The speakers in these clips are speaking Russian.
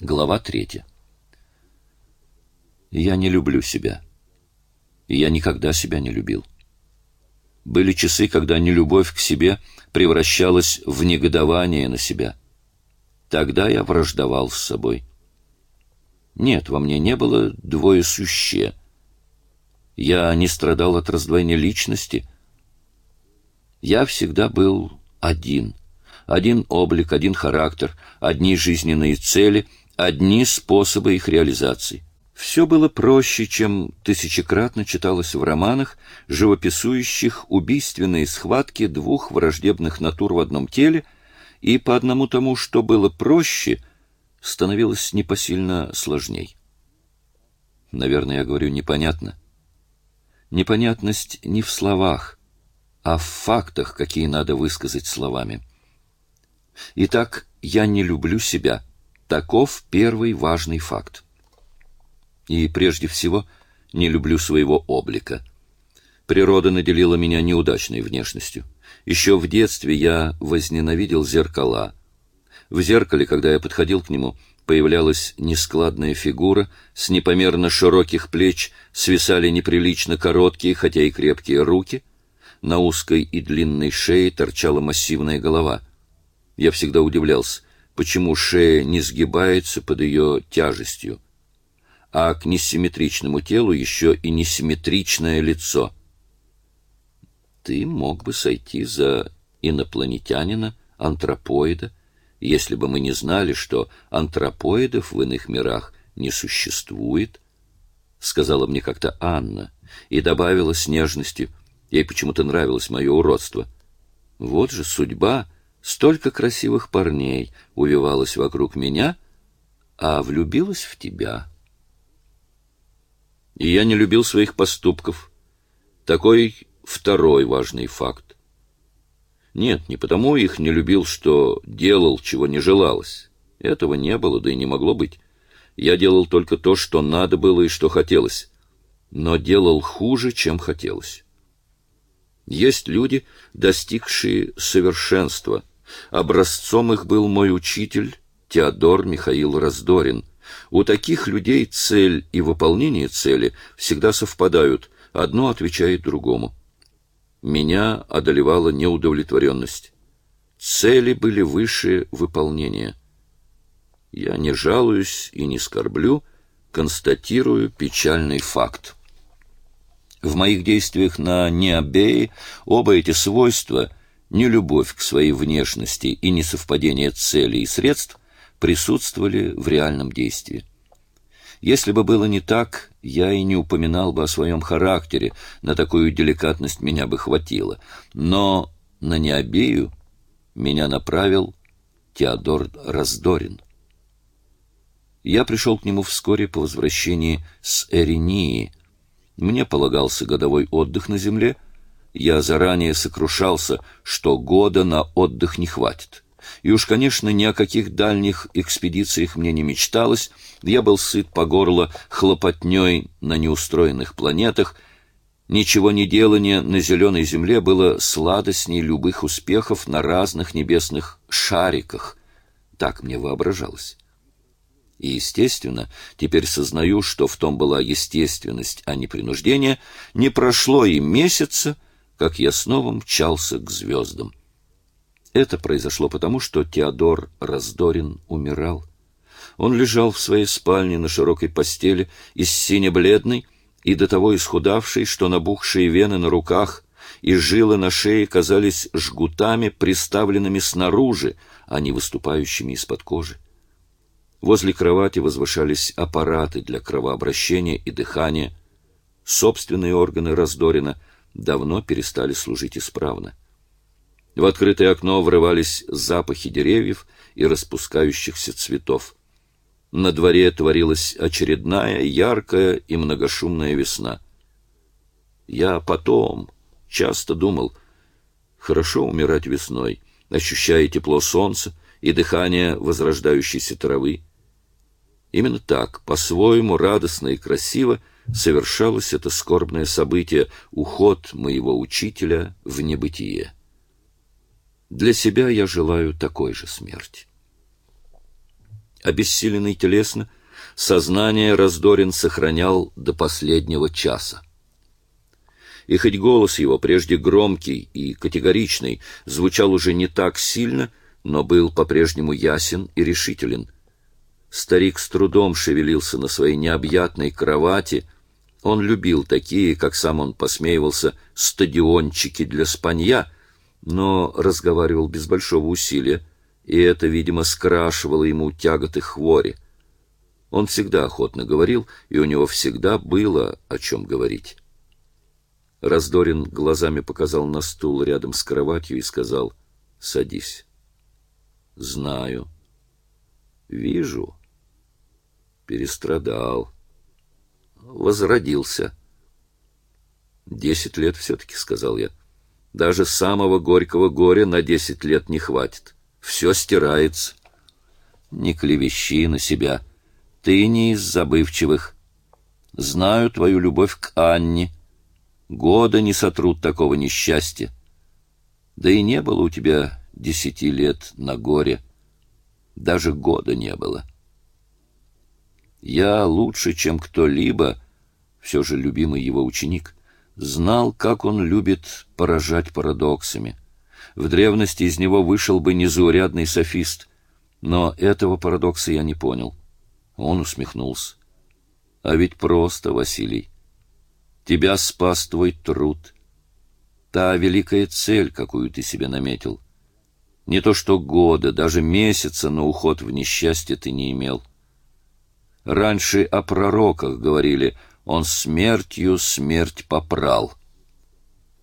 Глава третья. Я не люблю себя. Я никогда себя не любил. Были часы, когда нелюбовь к себе превращалась в негодование на себя. Тогда я враждовал с собой. Нет, во мне не было двоесуще. Я не страдал от раздвоения личности. Я всегда был один. Один облик, один характер, одни жизненные цели — одни способы их реализации. Все было проще, чем тысячекратно читалось в романах, живописующих убийственные схватки двух враждебных натур в одном теле, и по одному тому, что было проще, становилось непосильно сложней. Наверное, я говорю непонятно. Непонятность не в словах, а в фактах, какие надо высказать словами. Итак, я не люблю себя — Таков первый важный факт. И прежде всего, не люблю своего облика. Природа наделила меня неудачной внешностью. Еще в детстве я возненавидел зеркала. В зеркале, когда я подходил к нему, появлялась нескладная фигура, с непомерно широких плеч свисали неприлично короткие, хотя и крепкие руки, на узкой и длинной шее торчала массивная голова. Я всегда удивлялся, почему шея не сгибается под ее тяжестью, а к несимметричному телу еще и несимметричное лицо. Ты мог бы сойти за инопланетянина, антропоида, если бы мы не знали, что антропоидов в иных мирах не существует, — сказала мне как-то Анна и добавила с нежностью, ей почему-то нравилось мое уродство. Вот же судьба — Столько красивых парней увивалось вокруг меня, а влюбилась в тебя. И я не любил своих поступков. Такой второй важный факт. Нет, не потому их не любил, что делал, чего не желалось. Этого не было, да и не могло быть. Я делал только то, что надо было и что хотелось, но делал хуже, чем хотелось. Есть люди, достигшие совершенства — Образцом их был мой учитель Теодор Михаил Раздорин. У таких людей цель и выполнение цели всегда совпадают, одно отвечает другому. Меня одолевала неудовлетворенность. Цели были выше выполнения. Я не жалуюсь и не скорблю, констатирую печальный факт. В моих действиях на Необее оба эти свойства нелюбовь к своей внешности и несовпадение целей и средств присутствовали в реальном действии. Если бы было не так, я и не упоминал бы о своем характере, на такую деликатность меня бы хватило. Но на Необею меня направил Теодор Раздорин. Я пришел к нему вскоре по возвращении с Эринии. Мне полагался годовой отдых на земле — я заранее сокрушался, что года на отдых не хватит. И уж, конечно, ни о каких дальних экспедициях мне не мечталось. Я был сыт по горло хлопотней на неустроенных планетах. Ничего не делание на зеленой земле было сладостней любых успехов на разных небесных шариках. Так мне воображалось. И, естественно, теперь сознаю, что в том была естественность, а не принуждение, не прошло и месяца, как я снова мчался к звездам. Это произошло потому, что Теодор Раздорин умирал. Он лежал в своей спальне на широкой постели, из сине-бледной и до того исхудавшей, что набухшие вены на руках и жилы на шее казались жгутами, приставленными снаружи, а не выступающими из-под кожи. Возле кровати возвышались аппараты для кровообращения и дыхания. Собственные органы Раздорина — давно перестали служить исправно. В открытое окно врывались запахи деревьев и распускающихся цветов. На дворе творилась очередная яркая и многошумная весна. Я потом часто думал, хорошо умирать весной, ощущая тепло солнца и дыхание возрождающейся травы. Именно так, по-своему радостно и красиво, совершалось это скорбное событие, уход моего учителя в небытие. Для себя я желаю такой же смерти. Обессиленный телесно, сознание Раздорин сохранял до последнего часа. И хоть голос его, прежде громкий и категоричный, звучал уже не так сильно, но был по-прежнему ясен и решителен. Старик с трудом шевелился на своей необъятной кровати. Он любил такие, как сам он посмеивался, стадиончики для спанья, но разговаривал без большого усилия, и это, видимо, скрашивало ему тяготы хвори. Он всегда охотно говорил, и у него всегда было о чем говорить. Раздорин глазами показал на стул рядом с кроватью и сказал «Садись». «Знаю». «Вижу». «Перестрадал». «Возродился». «Десять лет все-таки», — сказал я. «Даже самого горького горя на десять лет не хватит. Все стирается». «Не клевещи на себя. Ты не из забывчивых. Знаю твою любовь к Анне» Года не сотрут такого несчастья. Да и не было у тебя десяти лет на горе. Даже года не было. Я лучше, чем кто-либо, все же любимый его ученик, знал, как он любит поражать парадоксами. В древности из него вышел бы незаурядный софист, но этого парадокса я не понял. Он усмехнулся. А ведь просто, Василий. Тебя спас твой труд. Та великая цель, какую ты себе наметил. Не то что года, даже месяца на уход в несчастье ты не имел. Раньше о пророках говорили, он смертью смерть попрал.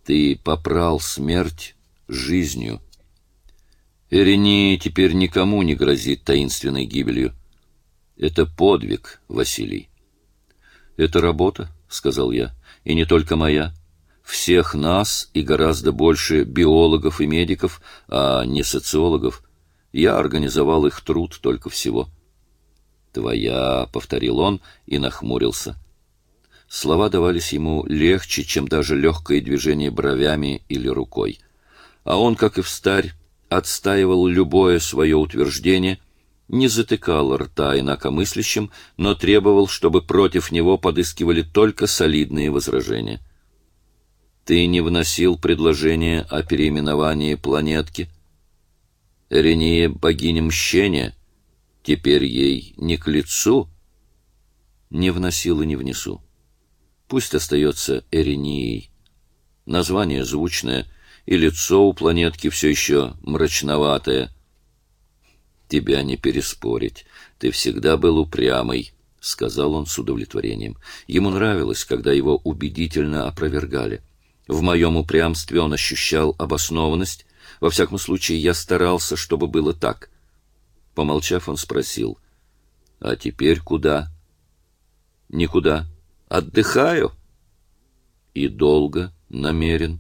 Ты попрал смерть жизнью. Иринии теперь никому не грозит таинственной гибелью. Это подвиг, Василий. Это работа, — сказал я и не только моя. Всех нас и гораздо больше биологов и медиков, а не социологов. Я организовал их труд только всего. «Твоя», — повторил он и нахмурился. Слова давались ему легче, чем даже легкое движение бровями или рукой. А он, как и встарь, отстаивал любое свое утверждение — не затыкал рта инакомыслящим, но требовал, чтобы против него подыскивали только солидные возражения. Ты не вносил предложение о переименовании планетки? Рения богиня мщения, теперь ей не к лицу? Не вносил и не внесу. Пусть остается Эренией. Название звучное, и лицо у планетки все еще мрачноватое — тебя не переспорить. Ты всегда был упрямый, — сказал он с удовлетворением. Ему нравилось, когда его убедительно опровергали. В моем упрямстве он ощущал обоснованность. Во всяком случае, я старался, чтобы было так. Помолчав, он спросил, — А теперь куда? — Никуда. Отдыхаю. — И долго намерен.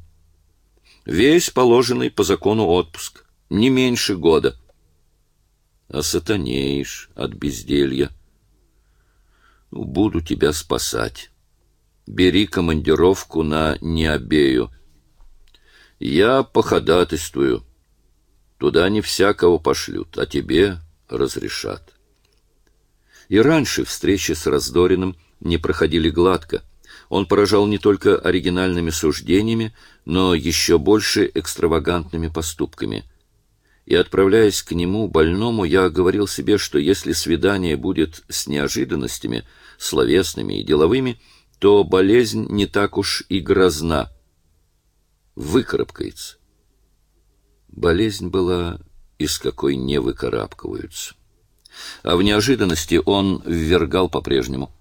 — Весь положенный по закону отпуск. Не меньше года. — осатанеешь от безделья. Буду тебя спасать. Бери командировку на Необею. Я походатайствую. Туда не всякого пошлют, а тебе разрешат. И раньше встречи с Раздориным не проходили гладко. Он поражал не только оригинальными суждениями, но еще больше экстравагантными поступками — и, отправляясь к нему, больному, я говорил себе, что если свидание будет с неожиданностями, словесными и деловыми, то болезнь не так уж и грозна. Выкарабкается. Болезнь была, из какой не выкарабкиваются. А в неожиданности он ввергал по-прежнему.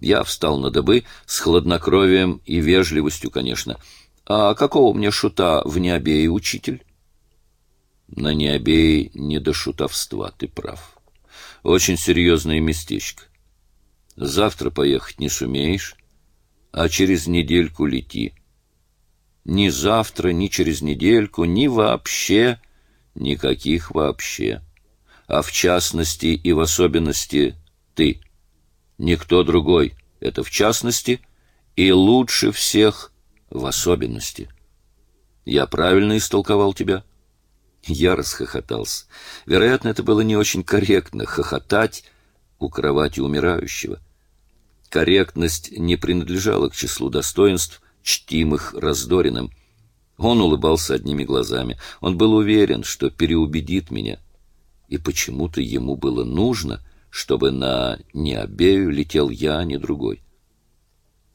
Я встал на добы с хладнокровием и вежливостью, конечно. А какого мне шута в необее учитель? На Необее не до шутовства, ты прав. Очень серьезное местечко. Завтра поехать не сумеешь, а через недельку лети. Ни завтра, ни через недельку, ни вообще, никаких вообще. А в частности и в особенности ты. Никто другой. Это в частности и лучше всех в особенности. Я правильно истолковал тебя? — Я расхохотался. Вероятно, это было не очень корректно — хохотать у кровати умирающего. Корректность не принадлежала к числу достоинств, чтимых Раздориным. Он улыбался одними глазами. Он был уверен, что переубедит меня. И почему-то ему было нужно, чтобы на Необею летел я, а не другой.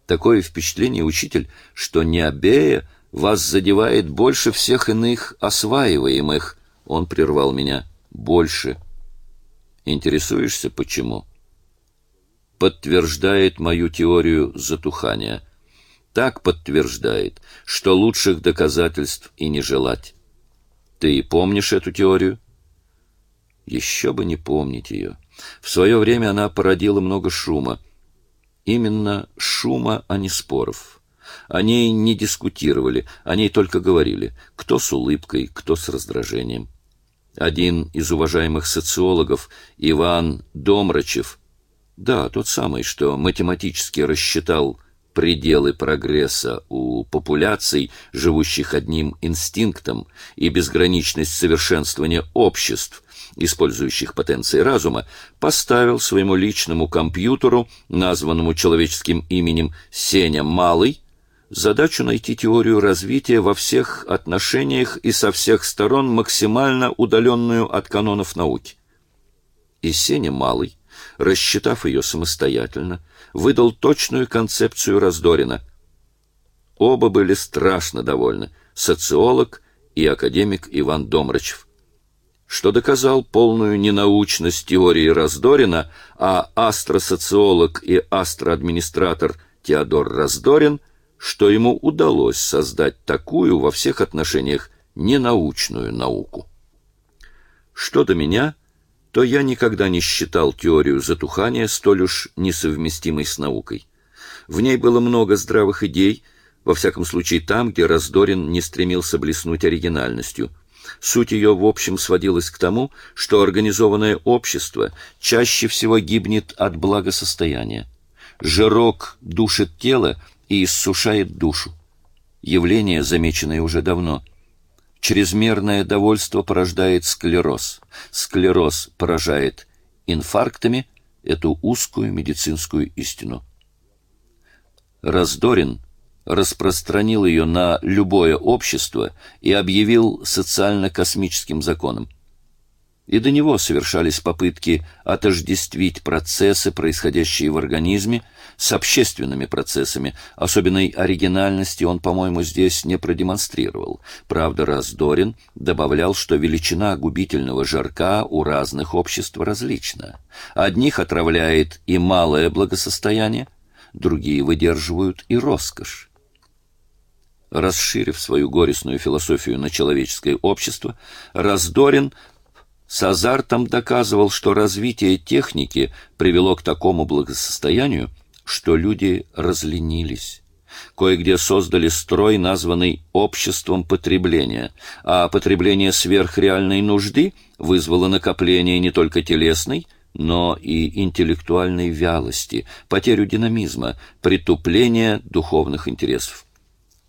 Такое впечатление, учитель, что Необея вас задевает больше всех иных осваиваемых. Он прервал меня. Больше. Интересуешься, почему? Подтверждает мою теорию затухания. Так подтверждает, что лучших доказательств и не желать. Ты помнишь эту теорию? Еще бы не помнить ее. В свое время она породила много шума. Именно шума, а не споров. О ней не дискутировали, о ней только говорили, кто с улыбкой, кто с раздражением. Один из уважаемых социологов, Иван Домрачев, да, тот самый, что математически рассчитал пределы прогресса у популяций, живущих одним инстинктом, и безграничность совершенствования обществ, использующих потенции разума, поставил своему личному компьютеру, названному человеческим именем Сеня Малый, задачу найти теорию развития во всех отношениях и со всех сторон максимально удаленную от канонов науки. И Сеня Малый, рассчитав ее самостоятельно, выдал точную концепцию Раздорина. Оба были страшно довольны, социолог и академик Иван Домрачев что доказал полную ненаучность теории Раздорина, а астросоциолог и астроадминистратор Теодор Раздорин – что ему удалось создать такую во всех отношениях ненаучную науку. Что до меня, то я никогда не считал теорию затухания столь уж несовместимой с наукой. В ней было много здравых идей, во всяком случае там, где Раздорин не стремился блеснуть оригинальностью. Суть ее, в общем, сводилась к тому, что организованное общество чаще всего гибнет от благосостояния. Жирок душит тело, и иссушает душу. Явление, замеченное уже давно. Чрезмерное довольство порождает склероз. Склероз поражает инфарктами эту узкую медицинскую истину. Раздорин распространил ее на любое общество и объявил социально-космическим законом и до него совершались попытки отождествить процессы, происходящие в организме, с общественными процессами. Особенной оригинальности он, по-моему, здесь не продемонстрировал. Правда, Раздорин добавлял, что величина губительного жарка у разных обществ различна. Одних отравляет и малое благосостояние, другие выдерживают и роскошь. Расширив свою горестную философию на человеческое общество, Раздорин – с азартом доказывал, что развитие техники привело к такому благосостоянию, что люди разленились. Кое-где создали строй, названный обществом потребления, а потребление сверхреальной нужды вызвало накопление не только телесной, но и интеллектуальной вялости, потерю динамизма, притупление духовных интересов.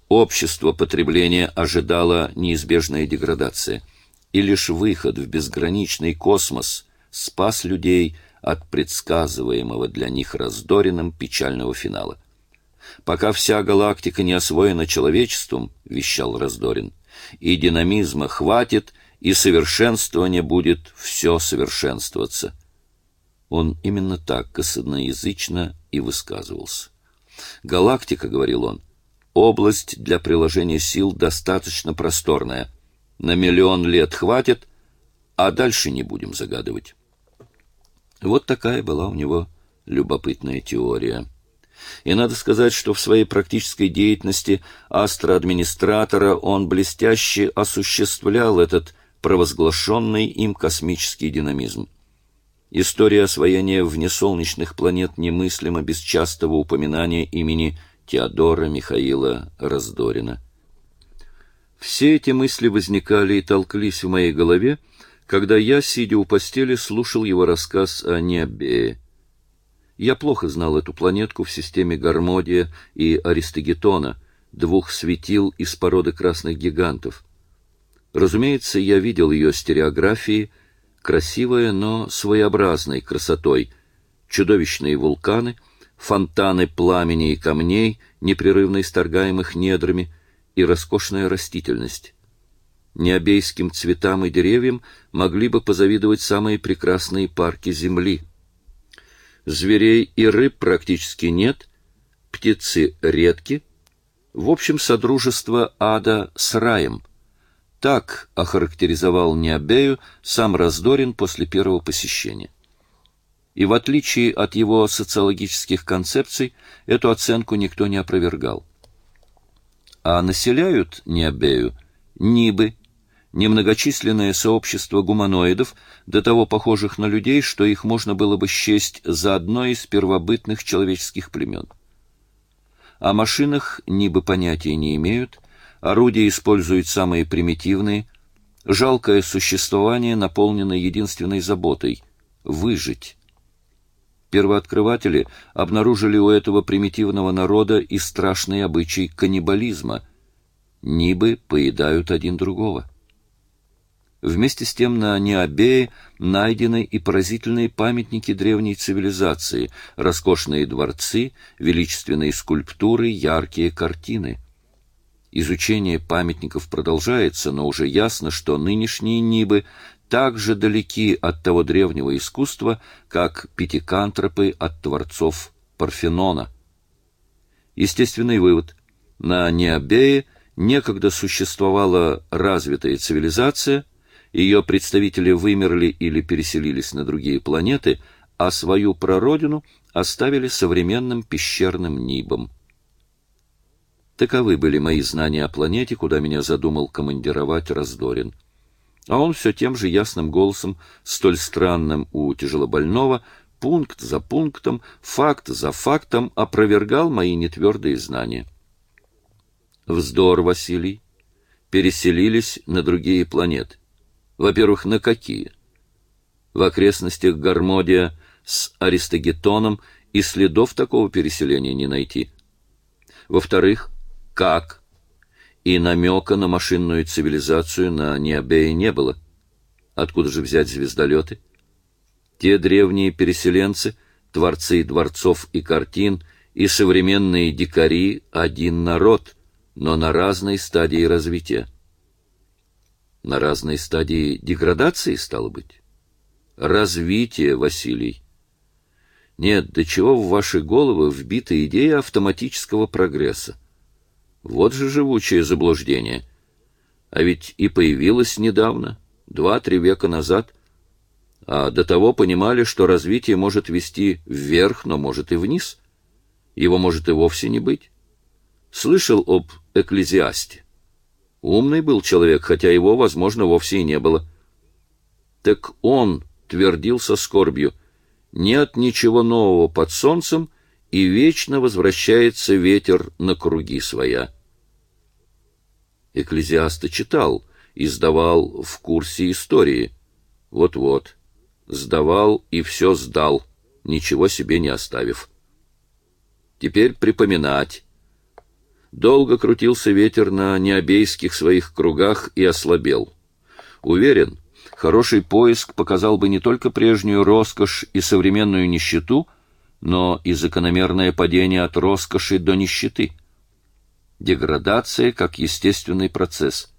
Общество потребления ожидало неизбежная деградация – и лишь выход в безграничный космос спас людей от предсказываемого для них раздорином печального финала. Пока вся галактика не освоена человечеством, вещал Раздорин, и динамизма хватит, и совершенствование будет все совершенствоваться. Он именно так косноязычно и высказывался. Галактика, говорил он, область для приложения сил достаточно просторная. На миллион лет хватит, а дальше не будем загадывать. Вот такая была у него любопытная теория. И надо сказать, что в своей практической деятельности астроадминистратора он блестяще осуществлял этот провозглашенный им космический динамизм. История освоения внесолнечных планет немыслима без частого упоминания имени Теодора Михаила Раздорина. Все эти мысли возникали и толклись в моей голове, когда я, сидя у постели, слушал его рассказ о Необее. Я плохо знал эту планетку в системе Гармодия и Аристогетона, двух светил из породы красных гигантов. Разумеется, я видел ее стереографии, красивая, но своеобразной красотой, чудовищные вулканы, фонтаны пламени и камней, непрерывно исторгаемых недрами, и роскошная растительность. Необейским цветам и деревьям могли бы позавидовать самые прекрасные парки Земли. Зверей и рыб практически нет, птицы редки. В общем, содружество ада с раем. Так охарактеризовал Необею сам Раздорин после первого посещения. И в отличие от его социологических концепций, эту оценку никто не опровергал. А населяют Необею Нибы, немногочисленное сообщество гуманоидов, до того похожих на людей, что их можно было бы счесть за одно из первобытных человеческих племен. О машинах Нибы понятия не имеют, орудия используют самые примитивные, жалкое существование наполнено единственной заботой — выжить. Первооткрыватели обнаружили у этого примитивного народа и страшный обычай каннибализма. Нибы поедают один другого. Вместе с тем на Необее найдены и поразительные памятники древней цивилизации, роскошные дворцы, величественные скульптуры, яркие картины. Изучение памятников продолжается, но уже ясно, что нынешние Нибы так же далеки от того древнего искусства, как пятикантропы от творцов Парфенона. Естественный вывод. На Необее некогда существовала развитая цивилизация, ее представители вымерли или переселились на другие планеты, а свою прародину оставили современным пещерным Нибом. Таковы были мои знания о планете, куда меня задумал командировать Раздорин. А он все тем же ясным голосом, столь странным у тяжелобольного, пункт за пунктом, факт за фактом опровергал мои нетвердые знания. Вздор, Василий. Переселились на другие планеты. Во-первых, на какие? В окрестностях Гармодия с Аристогетоном и следов такого переселения не найти. Во-вторых, как? И намека на машинную цивилизацию на Необее не было. Откуда же взять звездолеты? Те древние переселенцы, творцы дворцов и картин, и современные дикари — один народ, но на разной стадии развития. На разной стадии деградации, стало быть? Развитие, Василий. Нет, до чего в ваши головы вбита идея автоматического прогресса? Вот же живучее заблуждение. А ведь и появилось недавно, два-три века назад. А до того понимали, что развитие может вести вверх, но может и вниз. Его может и вовсе не быть. Слышал об экклезиасте? Умный был человек, хотя его, возможно, вовсе и не было. Так он твердил со скорбью, нет ничего нового под солнцем, и вечно возвращается ветер на круги своя. Экклезиаста читал и сдавал в курсе истории. Вот-вот, сдавал и все сдал, ничего себе не оставив. Теперь припоминать, Долго крутился ветер на необейских своих кругах и ослабел. Уверен, хороший поиск показал бы не только прежнюю роскошь и современную нищету, но и закономерное падение от роскоши до нищеты. Деградация как естественный процесс.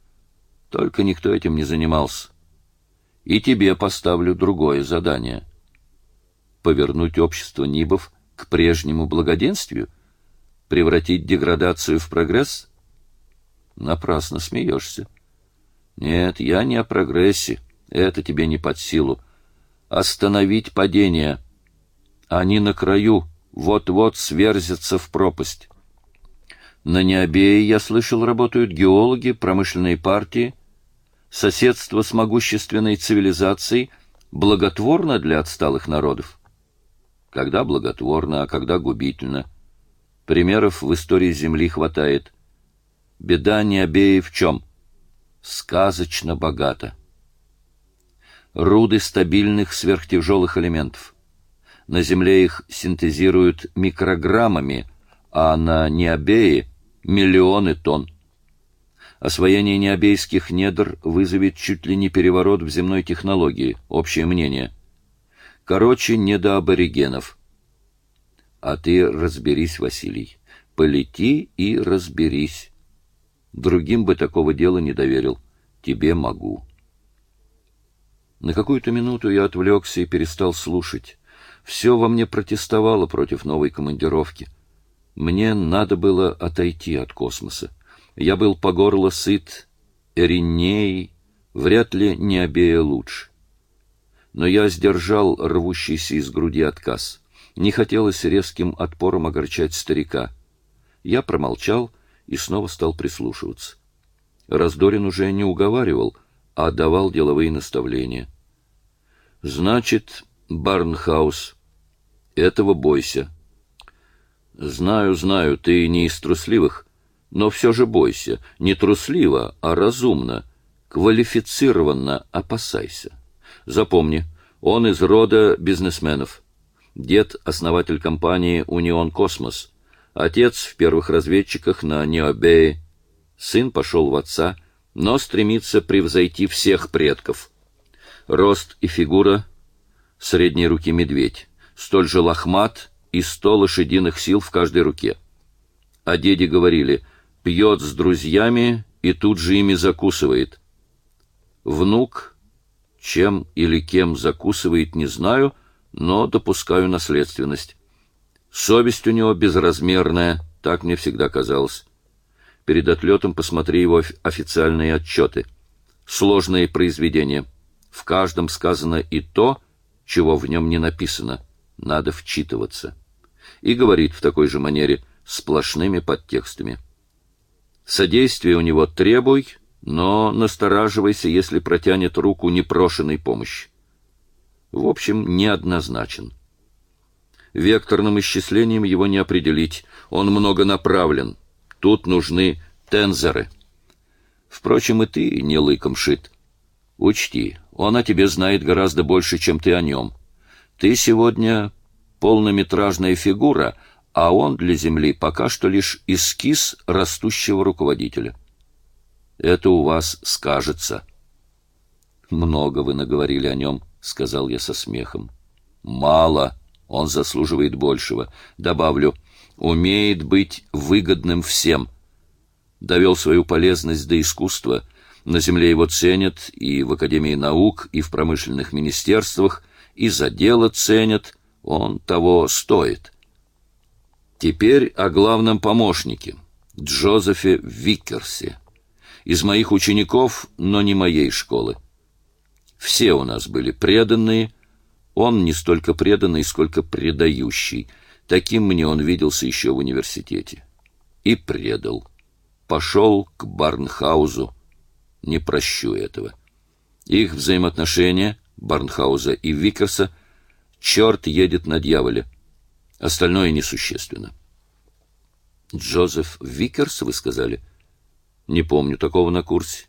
Только никто этим не занимался. И тебе поставлю другое задание. Повернуть общество Нибов к прежнему благоденствию — превратить деградацию в прогресс? Напрасно смеешься. Нет, я не о прогрессе. Это тебе не под силу. Остановить падение. Они на краю, вот-вот сверзятся в пропасть. На Необее, я слышал, работают геологи, промышленные партии. Соседство с могущественной цивилизацией благотворно для отсталых народов. Когда благотворно, а когда губительно — Примеров в истории Земли хватает. Беда Необеи в чем? Сказочно богата. Руды стабильных сверхтяжелых элементов. На Земле их синтезируют микрограммами, а на Необее — миллионы тонн. Освоение необейских недр вызовет чуть ли не переворот в земной технологии, общее мнение. Короче, не до аборигенов. А ты разберись, Василий. Полети и разберись. Другим бы такого дела не доверил. Тебе могу. На какую-то минуту я отвлекся и перестал слушать. Все во мне протестовало против новой командировки. Мне надо было отойти от космоса. Я был по горло сыт, Эриней, вряд ли не обея лучше. Но я сдержал рвущийся из груди отказ. Не хотелось резким отпором огорчать старика. Я промолчал и снова стал прислушиваться. Раздорин уже не уговаривал, а давал деловые наставления. Значит, Барнхаус, этого бойся. Знаю, знаю, ты не из трусливых, но все же бойся, не трусливо, а разумно, квалифицированно опасайся. Запомни, он из рода бизнесменов. Дед — основатель компании «Унион Космос», отец в первых разведчиках на Необее, сын пошел в отца, но стремится превзойти всех предков. Рост и фигура средней руки медведь, столь же лохмат и сто лошадиных сил в каждой руке. О деде говорили, пьет с друзьями и тут же ими закусывает. Внук, чем или кем закусывает, не знаю, но допускаю наследственность. Совесть у него безразмерная, так мне всегда казалось. Перед отлетом посмотри его официальные отчеты. Сложные произведения. В каждом сказано и то, чего в нем не написано. Надо вчитываться. И говорит в такой же манере, сплошными подтекстами. Содействие у него требуй, но настораживайся, если протянет руку непрошенной помощи. В общем, неоднозначен. Векторным исчислением его не определить, он многонаправлен. Тут нужны тензоры. Впрочем, и ты не лыком шит. Учти, он о тебе знает гораздо больше, чем ты о нем. Ты сегодня полнометражная фигура, а он для Земли пока что лишь эскиз растущего руководителя. Это у вас скажется. Много вы наговорили о нем, сказал я со смехом. Мало, он заслуживает большего. Добавлю, умеет быть выгодным всем. Довел свою полезность до искусства. На земле его ценят и в Академии наук, и в промышленных министерствах, и за дело ценят. Он того стоит. Теперь о главном помощнике, Джозефе Виккерсе. Из моих учеников, но не моей школы. Все у нас были преданные, он не столько преданный, сколько предающий — Таким мне он виделся еще в университете. И предал. Пошел к Барнхаузу. Не прощу этого. Их взаимоотношения, Барнхауза и Викерса, черт едет на дьяволе. Остальное несущественно. Джозеф Викерс, вы сказали? Не помню такого на курсе.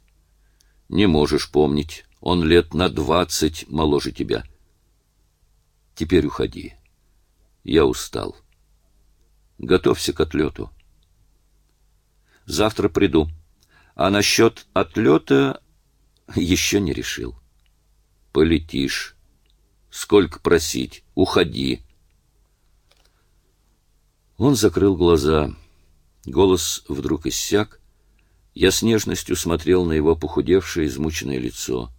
Не можешь помнить. Он лет на двадцать моложе тебя. Теперь уходи. Я устал. Готовься к отлету. Завтра приду. А насчет отлета еще не решил. Полетишь. Сколько просить? Уходи. Он закрыл глаза. Голос вдруг иссяк. Я с нежностью смотрел на его похудевшее, измученное лицо.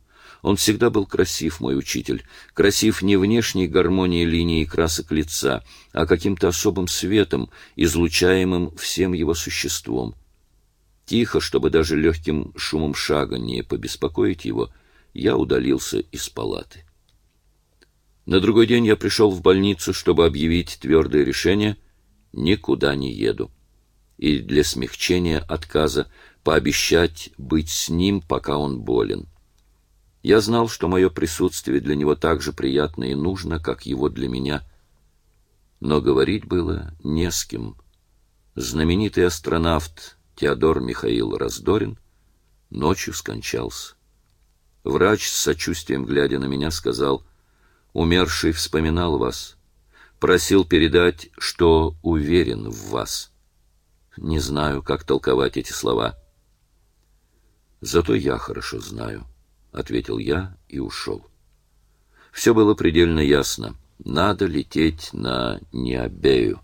Он всегда был красив, мой учитель, красив не внешней гармонией линии красок лица, а каким-то особым светом, излучаемым всем его существом. Тихо, чтобы даже легким шумом шага не побеспокоить его, я удалился из палаты. На другой день я пришел в больницу, чтобы объявить твердое решение «никуда не еду» и для смягчения отказа пообещать быть с ним, пока он болен. Я знал, что мое присутствие для него так же приятно и нужно, как его для меня. Но говорить было не с кем. Знаменитый астронавт Теодор Михаил Раздорин ночью скончался. Врач с сочувствием глядя на меня сказал: "Умерший вспоминал вас, просил передать, что уверен в вас". Не знаю, как толковать эти слова. Зато я хорошо знаю, — ответил я и ушел. Все было предельно ясно. Надо лететь на Необею.